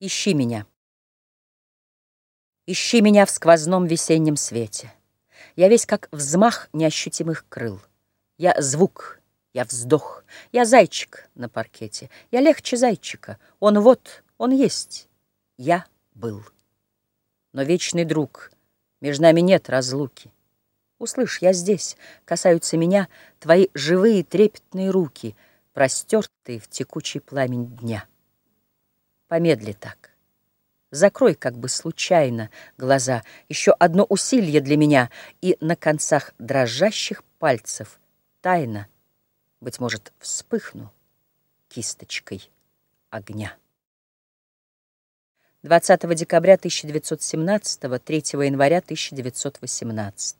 Ищи меня. Ищи меня в сквозном весеннем свете. Я весь как взмах неощутимых крыл. Я звук, я вздох, я зайчик на паркете. Я легче зайчика. Он вот, он есть. Я был. Но вечный друг, между нами нет разлуки. Услышь, я здесь, касаются меня Твои живые трепетные руки, Простертые в текучий пламень дня. Помедли так. Закрой как бы случайно глаза. Еще одно усилие для меня, И на концах дрожащих пальцев Тайно, быть может, вспыхну Кисточкой огня. 20 декабря 1917, 3 января 1918